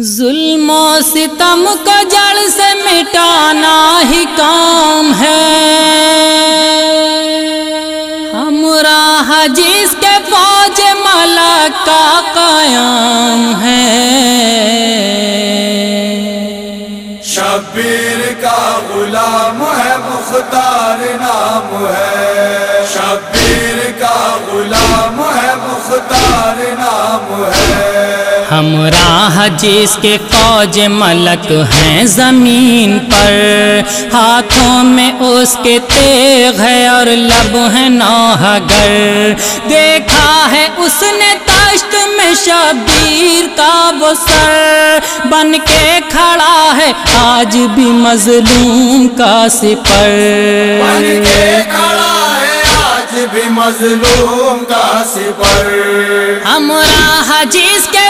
ظلم و ستم کو جڑ سے مٹانا ہی کام ہے۔ ہمراہ جس کے فوج ملک کا قیام ہے۔ شبیر کا غلام ہے، مختار نام ہے۔ شبیر کا غلام ہے، مختار نام ہے۔ ہمراہ جس کے فوج ملک ہیں زمین پر۔ ہاتھوں میں اس کے تیغ ہے اور لب ہے نوہگر دیکھا ہے اس نے تشت میں شبیر کا وہ سر۔ بن کے کھڑا ہے آج بھی مظلوم کا سپر۔ بن کے کھڑا ہے آج بھی مظلوم کا سپر۔ ہمراہ جس کے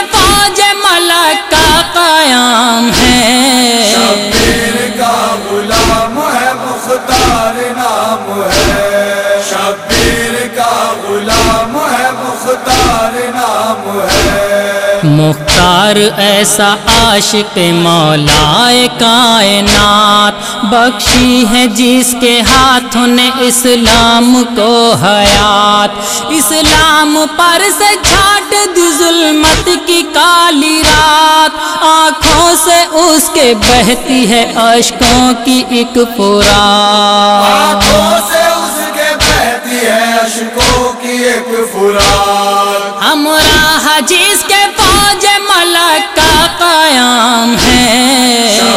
کا مختار ایسا عاشق مولا کائنات، بخشی ہے جس کے ہاتھوں نے اسلام کو حیات۔ اسلام پر سے چھاٹ دی ظلمت کی کالی رات۔ آنکھوں سے اس کے بہتی ہے اشکوں کی ایک پورا آنکھوں سے اس کے بہتی ہے اشکوں ہمراہ جس کے فوج ملک کا قیام ہے۔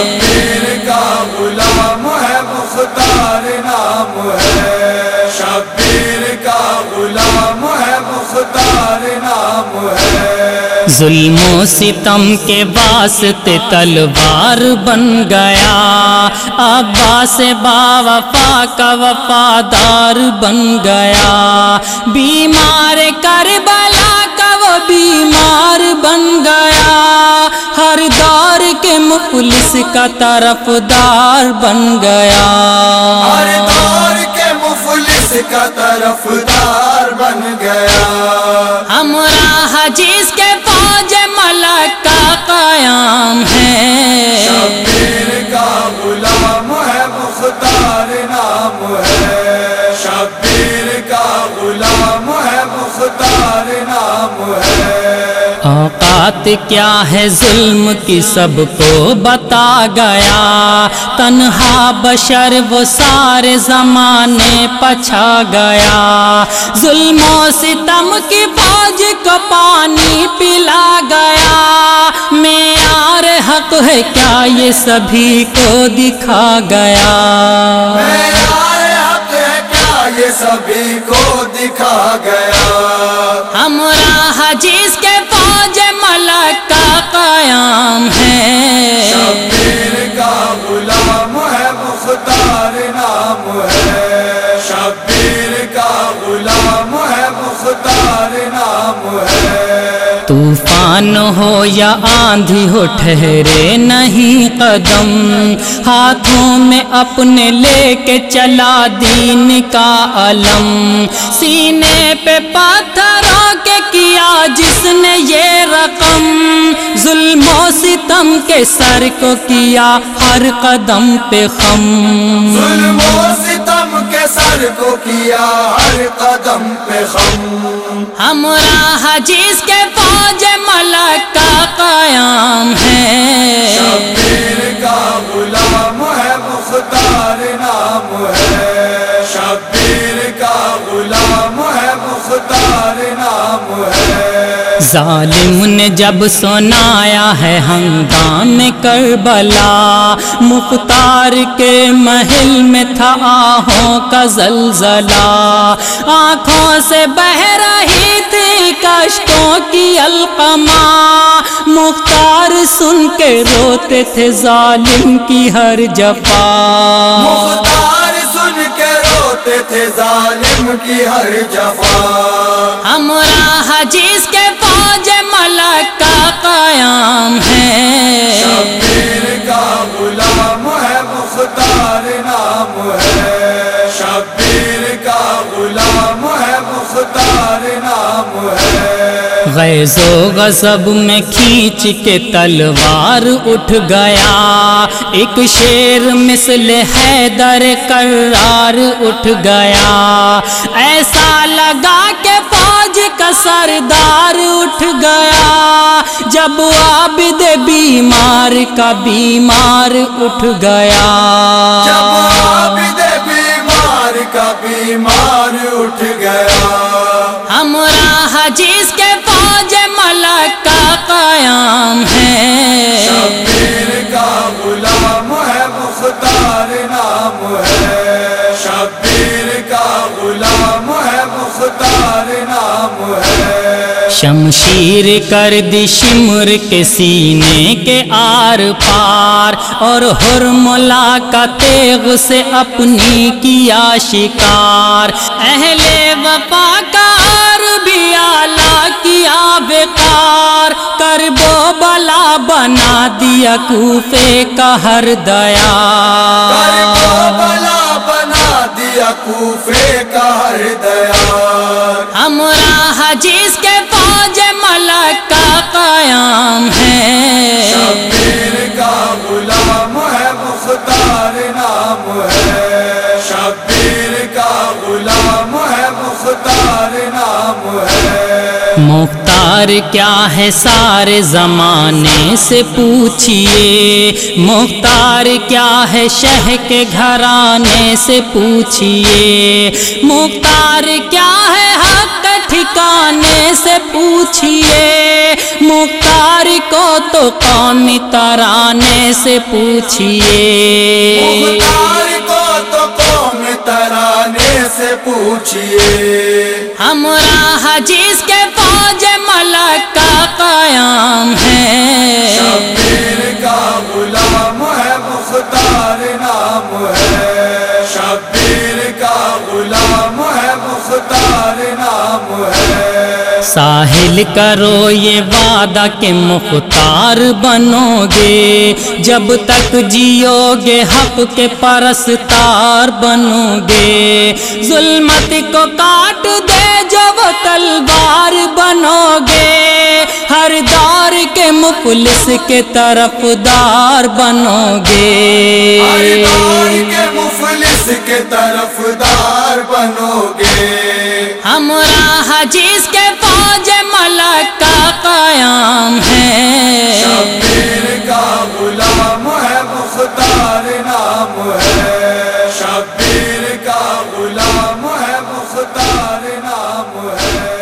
ظلم و ستم کے واسطے تلوار بن گیا۔ ابا سے با وفا کا وفادار بن گیا۔ بیمار کربلا کا وہ بیمار بن گیا۔ ہر دور کے مفلس کا طرف دار بن گیا۔ ہر دور کے مفلس کا طرف دار بن گیا۔ ہمراہ جس کے نام ہے۔ شبیر کا اوقات کیا ہے ظلم کی سب کو بتا گیا۔ تنہا بشر وہ سارے زمانے پچھا گیا۔ ظلم و ستم کی فوج کو پانی پلا گیا۔ معیار حق ہے کیا یہ سبھی کو دکھا گیا۔ معیار حق ہے کیا یہ سبھی کو دکھا گیا۔ ہمراہ جس کے طوفان ہو یا آندھی ہو، ٹھہرے نہیں قدم۔ ہاتھوں میں اپنے لے کے چلا دین کا علم۔ سینے پہ پتھروں کے کیا، جس نے یہ رقم۔ ظلم و ستم کے سر کو کیا، ہر قدم پہ خم۔ ظلم و ستم سر کو کیا ہر قدم پہ خم ہمراہ جس کے فوج ملک کا قیام ہے۔ شبیر کا غلام ہے مختار۔ ظالم نے جب سنایا ہے ہنگام کربلا مختار کے محل میں تھا آہوں کا زلزلہ۔ آنکھوں سے بہ رہی تھی کشتوں کی القما مختار سن کے روتے تھے ظالم کی ہر جفا۔ مختار سن کے روتے تھے ظالم کی ہر جفا۔ ہمراہ جس کے کا قیام ہے۔ شبیر کا غلام ہے مختار نام ہے۔ غیظ و غضب میں کھینچ کے تلوار اٹھ گیا۔ ایک شیر مثل حیدر کرار اٹھ گیا۔ ایسا لگا کہ فوج کا سردار اٹھ گیا۔ جب عابد بیمار کا بیمار اٹھ گیا۔ جب عابد بیمار کا بیمار اٹھ گیا۔ ہمراہ جس کے شمشیر کر دی شمر کے سینے کے آر پار اور ہرملا کا تیغ سے اپنی کیا شکار۔ اہل وفا کا اور بھی آلہ کیا بیکار کر بو بلا بنا دیا کوفے کا ہر دیا بلا بنا دیا کوفے کا ہر دیا ہمراہ جس کے قیام ہے۔ شبیر کا غلام ہے مختار نام ہے۔ شبیر کا غلام ہے مختار نام ہے۔ مختار کیا ہے سارے زمانے سے پوچھئے۔ مختار کیا ہے شہ کے گھرانے سے پوچھئے۔ مختار کیا ہے حق ٹھکانے سے پوچھئے۔ مختار کو تو قومی ترانے سے پوچھئے۔ مختار کو تو قوم ترانے سے پوچھئے۔ ہمراہ جس کے فوج ملک کا قیام ہے۔ شبیر کا غلام ہے مختار نام ہے۔ شبیر کا غلام ہے مختار نام ہے۔ ساحل کرو یہ وعدہ کہ مختار بنو گے جب تک جیو گے حق کے پرستار بنو گے ظلمت کو کاٹ دے جو وہ تلوار بنو گے ہر دار کے مفلس کے طرف دار بنو گے دار کے مفلس کے طرف دار بنو گے ہمراہ جس کے تاج ملک کا قیام ہے۔ شبیر کا غلام ہے، مختار نام ہے۔ شبیر کا غلام ہے، مختار نام ہے۔